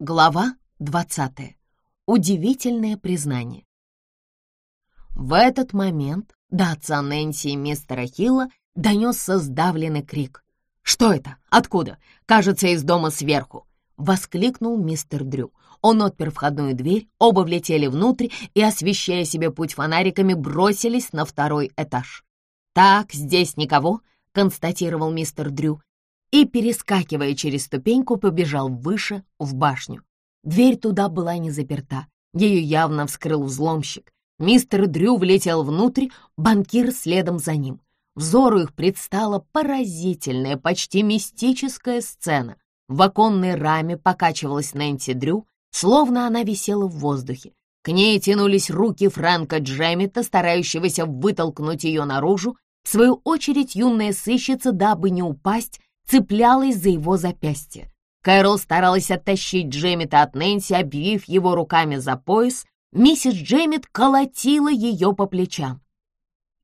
Глава 20. Удивительное признание. В этот момент до отца Нэнси и мистера Хилла донесся сдавленный крик. «Что это? Откуда? Кажется, из дома сверху!» — воскликнул мистер Дрю. Он отпер входную дверь, оба влетели внутрь и, освещая себе путь фонариками, бросились на второй этаж. «Так, здесь никого», — констатировал мистер Дрю и, перескакивая через ступеньку, побежал выше, в башню. Дверь туда была не заперта, ее явно вскрыл взломщик. Мистер Дрю влетел внутрь, банкир следом за ним. Взору их предстала поразительная, почти мистическая сцена. В оконной раме покачивалась Нэнси Дрю, словно она висела в воздухе. К ней тянулись руки Фрэнка Джеммета, старающегося вытолкнуть ее наружу. В свою очередь юная сыщица, дабы не упасть, цеплялась за его запястье. Кэрол старалась оттащить Джеммета от Нэнси, обвив его руками за пояс. Миссис Джеммет колотила ее по плечам.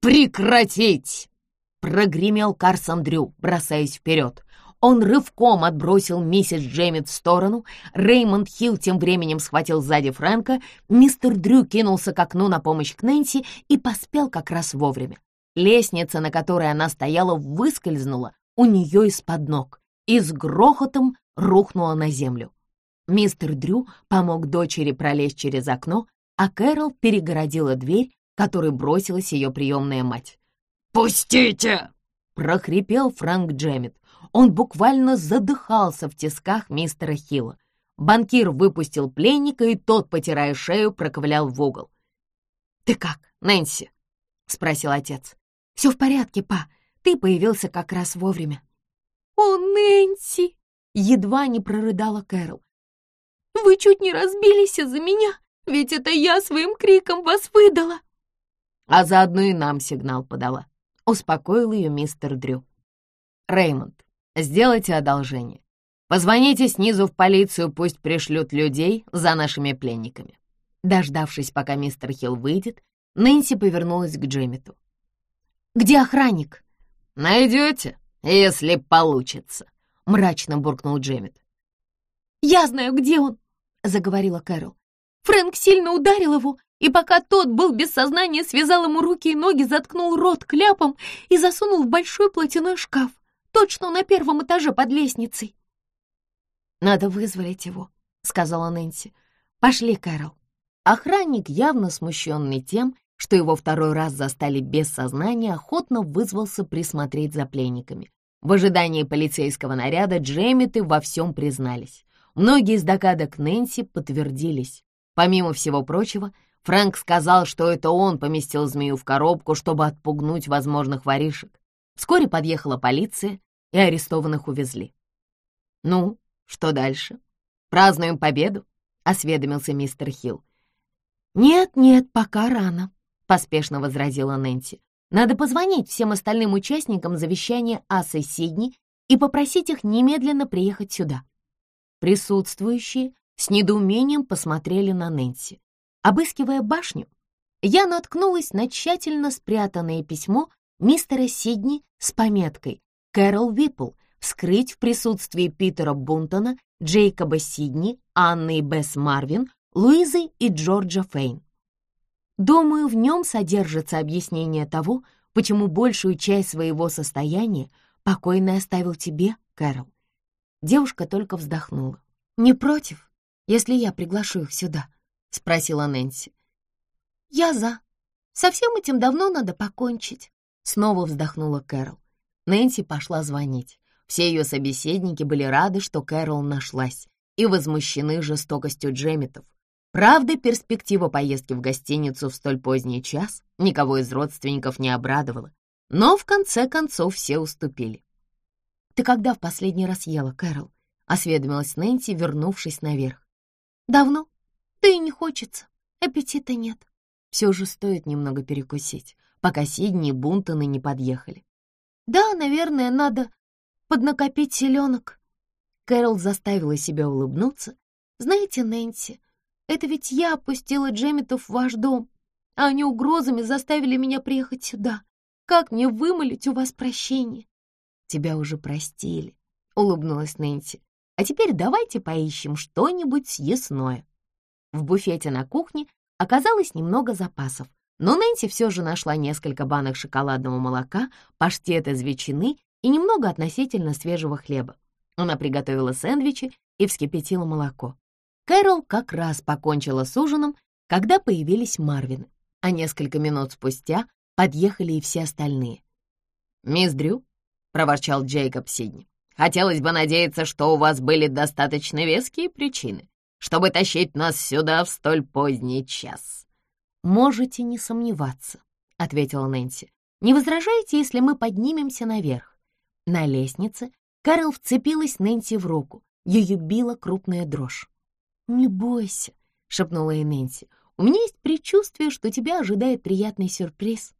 «Прекратить!» — прогремел Карсон Дрю, бросаясь вперед. Он рывком отбросил миссис Джеммет в сторону. Реймонд Хилл тем временем схватил сзади Фрэнка. Мистер Дрю кинулся к окну на помощь к Нэнси и поспел как раз вовремя. Лестница, на которой она стояла, выскользнула, у нее из-под ног и с грохотом рухнула на землю. Мистер Дрю помог дочери пролезть через окно, а Кэрол перегородила дверь, которой бросилась ее приемная мать. «Пустите!» — прохрипел Фрэнк Джеммет. Он буквально задыхался в тисках мистера Хилла. Банкир выпустил пленника, и тот, потирая шею, проковылял в угол. «Ты как, Нэнси?» — спросил отец. «Все в порядке, па. Ты появился как раз вовремя». «О, Нэнси!» — едва не прорыдала Кэрол. «Вы чуть не разбились из-за меня, ведь это я своим криком вас выдала!» А заодно и нам сигнал подала. Успокоил ее мистер Дрю. «Реймонд, сделайте одолжение. Позвоните снизу в полицию, пусть пришлют людей за нашими пленниками». Дождавшись, пока мистер Хилл выйдет, Нэнси повернулась к Джеммету. «Где охранник?» «Найдете, если получится», — мрачно буркнул Джеммит. «Я знаю, где он», — заговорила Кэрол. «Фрэнк сильно ударил его, и пока тот был без сознания, связал ему руки и ноги, заткнул рот кляпом и засунул в большой платяной шкаф, точно на первом этаже под лестницей». «Надо вызволить его», — сказала Нэнси. «Пошли, Кэрол». Охранник, явно смущенный тем, что его второй раз застали без сознания, охотно вызвался присмотреть за пленниками. В ожидании полицейского наряда Джеммиты во всем признались. Многие из догадок Нэнси подтвердились. Помимо всего прочего, Фрэнк сказал, что это он поместил змею в коробку, чтобы отпугнуть возможных воришек. Вскоре подъехала полиция, и арестованных увезли. «Ну, что дальше? Празднуем победу?» — осведомился мистер Хилл. «Нет-нет, пока рано», — поспешно возразила Нэнси. «Надо позвонить всем остальным участникам завещания Асы Сидни и попросить их немедленно приехать сюда». Присутствующие с недоумением посмотрели на Нэнси. Обыскивая башню, я наткнулась на тщательно спрятанное письмо мистера Сидни с пометкой «Кэрол Виппл. Вскрыть в присутствии Питера Бунтона, Джейкоба Сидни, Анны и Бесс Марвин, Луизы и Джорджа Фейн». Думаю, в нем содержится объяснение того, почему большую часть своего состояния покойный оставил тебе, Кэрол. Девушка только вздохнула. «Не против, если я приглашу их сюда?» — спросила Нэнси. «Я за. Со всем этим давно надо покончить», — снова вздохнула Кэрол. Нэнси пошла звонить. Все ее собеседники были рады, что Кэрол нашлась, и возмущены жестокостью Джемметов, Правда, перспектива поездки в гостиницу в столь поздний час никого из родственников не обрадовала, но в конце концов все уступили. «Ты когда в последний раз ела, Кэрол?» — осведомилась Нэнси, вернувшись наверх. «Давно. Да и не хочется. Аппетита нет. Все же стоит немного перекусить, пока Сидни и Бунтоны не подъехали. Да, наверное, надо поднакопить селенок». Кэрол заставила себя улыбнуться. «Знаете, Нэнси, это ведь я опустила Джемметов в ваш дом, а они угрозами заставили меня приехать сюда. Как мне вымолить у вас прощение?» «Тебя уже простили», — улыбнулась Нэнси. А теперь давайте поищем что-нибудь съестное. В буфете на кухне оказалось немного запасов, но Нэнси все же нашла несколько банок шоколадного молока, паштет из ветчины и немного относительно свежего хлеба. Она приготовила сэндвичи и вскипятила молоко. Кэрол как раз покончила с ужином, когда появились Марвины, а несколько минут спустя подъехали и все остальные. «Мисс Дрю», — проворчал Джейкоб Сидни, «хотелось бы надеяться, что у вас были достаточно веские причины, чтобы тащить нас сюда в столь поздний час». «Можете не сомневаться», — ответила Нэнси. «Не возражаете, если мы поднимемся наверх?» На лестнице Кэрол вцепилась Нэнси в руку. Ее била крупная дрожь. «Не бойся», — шепнула Нэнси. «У меня есть предчувствие, что тебя ожидает приятный сюрприз».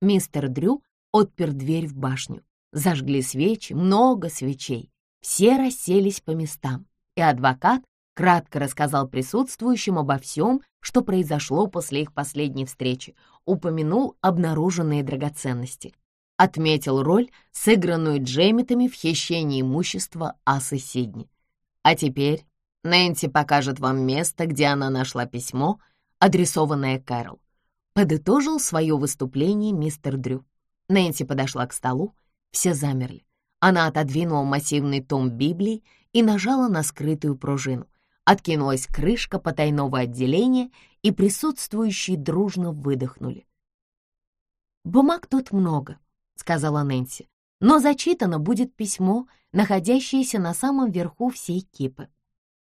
Мистер Дрю отпер дверь в башню. Зажгли свечи, много свечей. Все расселись по местам, и адвокат кратко рассказал присутствующим обо всем, что произошло после их последней встречи, упомянул обнаруженные драгоценности, отметил роль, сыгранную Джеймитами в хищении имущества Асы Сидни. А теперь Нэнси покажет вам место, где она нашла письмо, адресованное Кэрол. Подытожил свое выступление мистер Дрю. Нэнси подошла к столу, все замерли. Она отодвинула массивный том Библии и нажала на скрытую пружину. Откинулась крышка потайного отделения, и присутствующие дружно выдохнули. «Бумаг тут много», — сказала Нэнси, «но зачитано будет письмо, находящееся на самом верху всей кипы».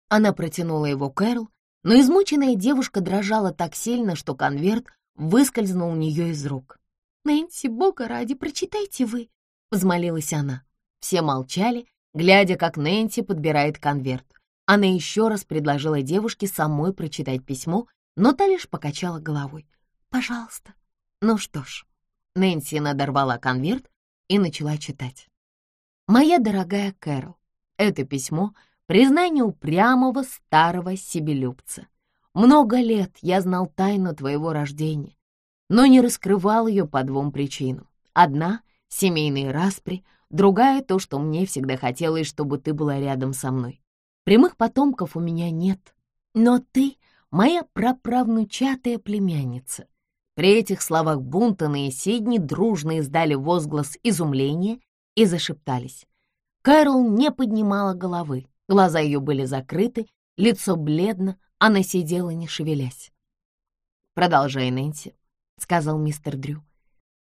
Она протянула его Кэрол, но измученная девушка дрожала так сильно, что конверт выскользнул у нее из рук. «Нэнси, бога ради, прочитайте вы!» — взмолилась она. Все молчали, глядя, как Нэнси подбирает конверт. Она еще раз предложила девушке самой прочитать письмо, но та лишь покачала головой. «Пожалуйста». Ну что ж, Нэнси надорвала конверт и начала читать. «Моя дорогая Кэрол, это письмо — признание упрямого старого себелюбца. Много лет я знал тайну твоего рождения, но не раскрывал ее по двум причинам. Одна — семейные распри, другая — то, что мне всегда хотелось, чтобы ты была рядом со мной. Прямых потомков у меня нет, но ты — моя праправнучатая племянница. При этих словах Бунтон и Сидни дружно издали возглас изумления и зашептались. Кэрол не поднимала головы, глаза ее были закрыты, лицо бледно, она сидела, не шевелясь. «Продолжай, Нэнси», — сказал мистер Дрю.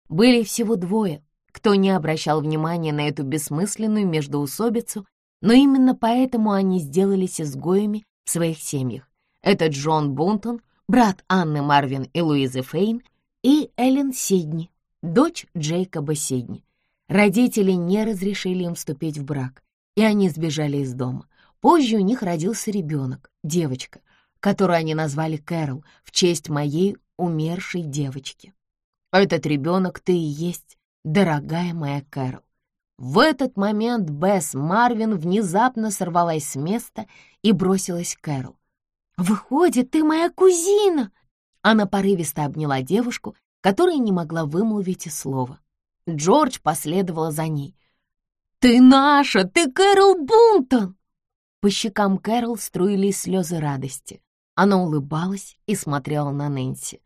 Были всего двое, кто не обращал внимания на эту бессмысленную междоусобицу но именно поэтому они сделались изгоями в своих семьях. Это Джон Бунтон, брат Анны Марвин и Луизы Фейн, и Эллен Сидни, дочь Джейкоба Сидни. Родители не разрешили им вступить в брак, и они сбежали из дома. Позже у них родился ребенок, девочка, которую они назвали Кэрол в честь моей умершей девочки. Этот ребенок ты и есть, дорогая моя Кэрол. В этот момент Бесс Марвин внезапно сорвалась с места и бросилась к Кэрол. «Выходит, ты моя кузина!» Она порывисто обняла девушку, которая не могла вымолвить и слова. Джордж последовала за ней. «Ты наша! Ты Кэрол Бунтон!» По щекам Кэрол струились слезы радости. Она улыбалась и смотрела на Нэнси.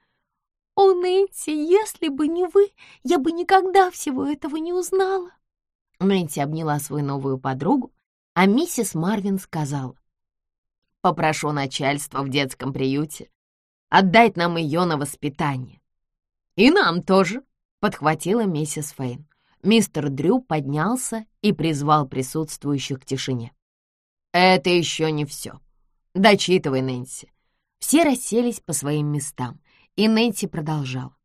«О, Нэнси, если бы не вы, я бы никогда всего этого не узнала!» Нэнси обняла свою новую подругу, а миссис Марвин сказала, «Попрошу начальство в детском приюте отдать нам ее на воспитание». «И нам тоже», — подхватила миссис Фейн. Мистер Дрю поднялся и призвал присутствующих к тишине. «Это еще не все. Дочитывай, Нэнси». Все расселись по своим местам, и Нэнси продолжала.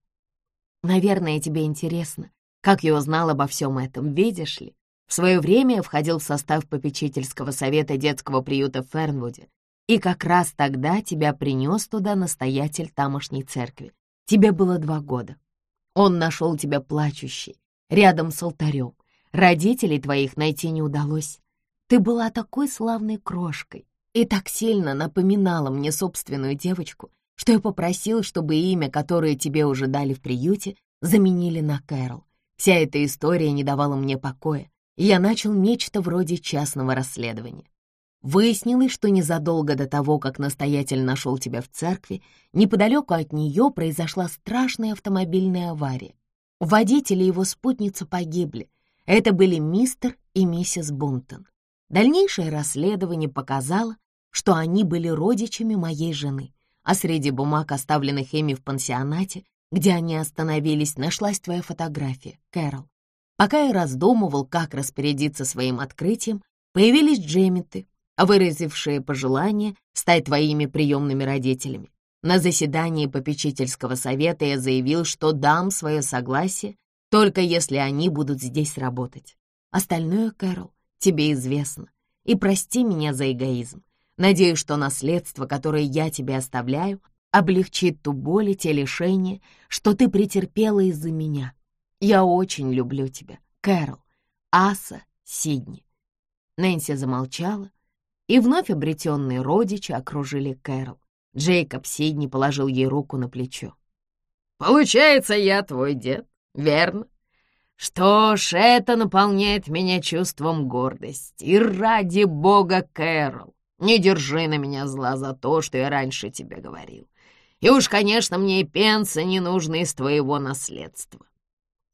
«Наверное, тебе интересно, как я узнал обо всем этом, видишь ли? В свое время я входил в состав попечительского совета детского приюта в Фернвуде, и как раз тогда тебя принес туда настоятель тамошней церкви. Тебе было два года. Он нашел тебя плачущей, рядом с алтарем. Родителей твоих найти не удалось. Ты была такой славной крошкой и так сильно напоминала мне собственную девочку, что я попросил, чтобы имя, которое тебе уже дали в приюте, заменили на Кэрол. Вся эта история не давала мне покоя, и я начал нечто вроде частного расследования. Выяснилось, что незадолго до того, как настоятель нашел тебя в церкви, неподалеку от нее произошла страшная автомобильная авария. Водитель и его спутница погибли. Это были мистер и миссис Бунтон. Дальнейшее расследование показало, что они были родичами моей жены, а среди бумаг, оставленных ими в пансионате, где они остановились, нашлась твоя фотография, Кэрол. Пока я раздумывал, как распорядиться своим открытием, появились Джемиты, выразившие пожелание стать твоими приемными родителями. На заседании попечительского совета я заявил, что дам свое согласие, только если они будут здесь работать. Остальное, Кэрол, тебе известно. И прости меня за эгоизм. Надеюсь, что наследство, которое я тебе оставляю, облегчит ту боль и те лишения, что ты претерпела из-за меня. Я очень люблю тебя, Кэрол, Аса, Сидни. Нэнси замолчала, и вновь обретенные родичи окружили Кэрол. Джейкоб Сидни положил ей руку на плечо. «Получается, я твой дед, верно? Что ж, это наполняет меня чувством гордости. И ради бога, Кэрол, не держи на меня зла за то, что я раньше тебе говорил. И уж, конечно, мне и пенса не нужны из твоего наследства».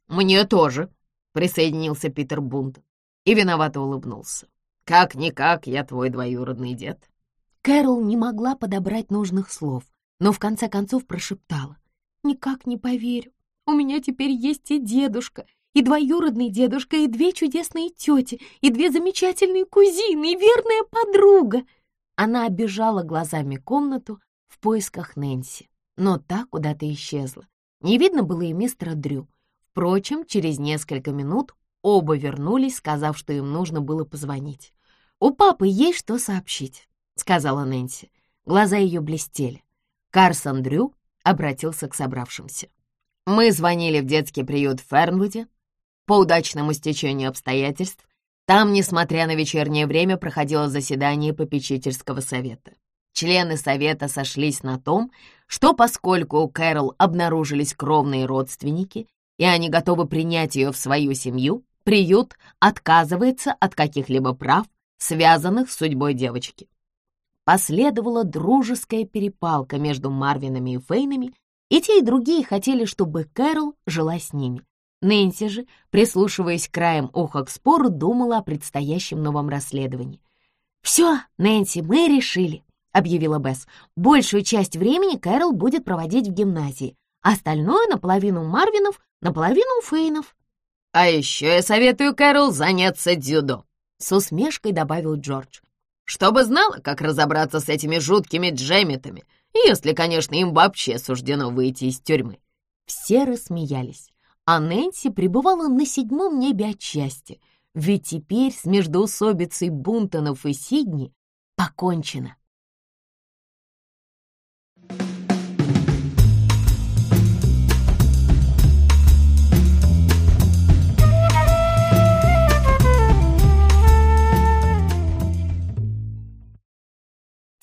«Мне тоже», — присоединился Питер Бунт и виновато улыбнулся. Как-никак я твой двоюродный дед». Кэрол не могла подобрать нужных слов, но в конце концов прошептала. «Никак не поверю. У меня теперь есть и дедушка, и двоюродный дедушка, и две чудесные тети, и две замечательные кузины, и верная подруга». Она обижала глазами комнату в поисках Нэнси, но та куда-то исчезла. Не видно было и мистера Дрю. Впрочем, через несколько минут оба вернулись, сказав, что им нужно было позвонить. «У папы есть что сообщить», — сказала Нэнси. Глаза ее блестели. Карсон Дрю обратился к собравшимся. «Мы звонили в детский приют в Фернвуде. По удачному стечению обстоятельств там, несмотря на вечернее время, проходило заседание попечительского совета. Члены совета сошлись на том, что поскольку у Кэрол обнаружились кровные родственники, и они готовы принять ее в свою семью, приют отказывается от каких-либо прав связанных с судьбой девочки. Последовала дружеская перепалка между Марвинами и Фейнами, и те и другие хотели, чтобы Кэрол жила с ними. Нэнси же, прислушиваясь краем уха к спору, думала о предстоящем новом расследовании. «Все, Нэнси, мы решили», — объявила Бесс. «Большую часть времени Кэрол будет проводить в гимназии, остальное наполовину Марвинов, наполовину Фейнов». «А еще я советую Кэрол заняться дзюдо», с усмешкой добавил Джордж. «Чтобы знала, как разобраться с этими жуткими джемметами, если, конечно, им вообще суждено выйти из тюрьмы». Все рассмеялись, а Нэнси пребывала на седьмом небе от счастья, ведь теперь с междоусобицей Бунтонов и Сидни покончено.